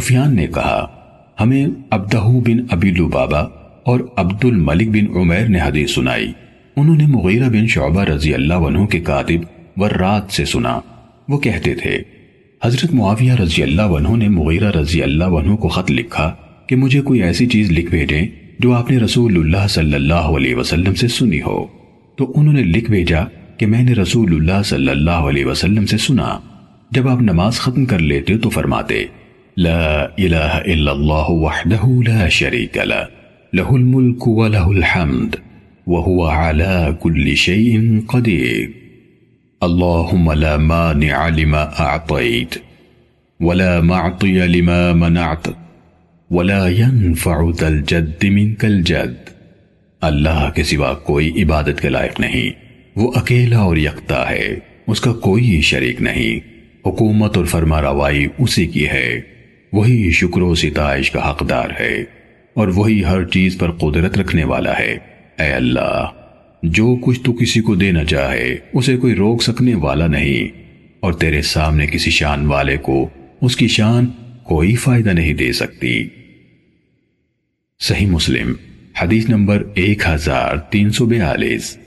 سفیان نے کہا، ہمیں عبدہو بن ابی لبابا اور عبد الملک بن عمیر نے حدیث سنائی۔ انہوں نے مغیرہ بن شعبہ رضی اللہ عنہ کے کاتب ورات سے سنا۔ وہ کہتے تھے، حضرت معاویہ رضی اللہ عنہ نے مغیرہ رضی اللہ عنہ کو خط لکھا کہ مجھے کوئی ایسی چیز لکھ بھیجیں جو آپ نے رسول اللہ صلی اللہ علیہ وسلم سے سنی ہو۔ تو انہوں نے لکھ بھیجا کہ میں نے رسول اللہ صلی اللہ علیہ وسلم سے سنا۔ جب آپ نماز ختم کر لیتے تو فرماتے لا الہ الا اللہ وحدہ لا شریک لہ لہ الملک و لہ الحمد، وهو على كل شيء قدير. اللهم لا مانع لما أعطيت، ولا معطي لما منعت، ولا ينفع ذا الجد منك الجد. اللہ کے سوا کوئی عبادت کے لائق نہیں، وہ اکیلا اور یکتا ہے، اس کا کوئی شریک نہیں، حکومت اور فرما روائی اسی کی ہے۔ وہی شکر و ستائش کا حقدار ہے اور وہی ہر چیز پر قدرت رکھنے والا ہے۔ اے اللہ، جو کچھ تو کسی کو دینا چاہے، اسے کوئی روک سکنے والا نہیں۔ اور تیرے سامنے کسی شان والے کو اس کی شان کوئی فائدہ نہیں دے سکتی۔ صحیح مسلم، حدیث نمبر ایک ہزار تین سو بیالیس۔